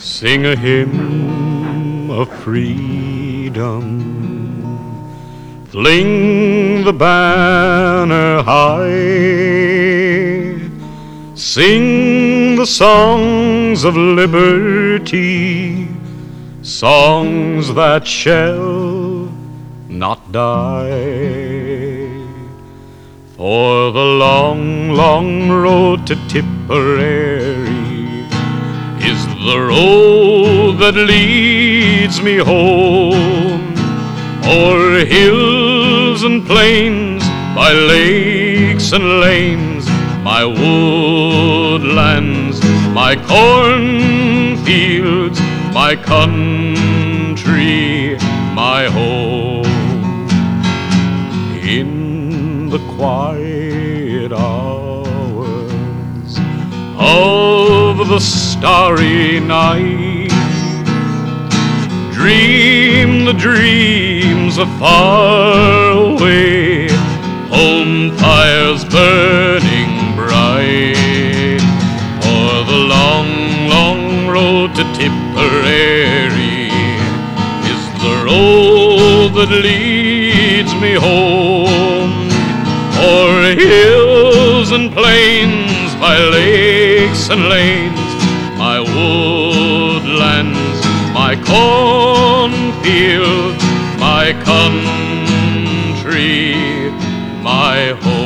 Sing a hymn of freedom. Fling the banner high. Sing the songs of liberty, songs that shall not die. For the long, long road to Tipperary the road that leads me home. O'er hills and plains, by lakes and lanes, my woodlands, my cornfields, my country, my home. In the quiet hours the starry night, dream the dreams of far away, home fires burning bright. For the long, long road to Tipperary is the road that leads me home. O'er hills and plains, by lakes and lanes, my woodlands, my cornfields, my country, my home.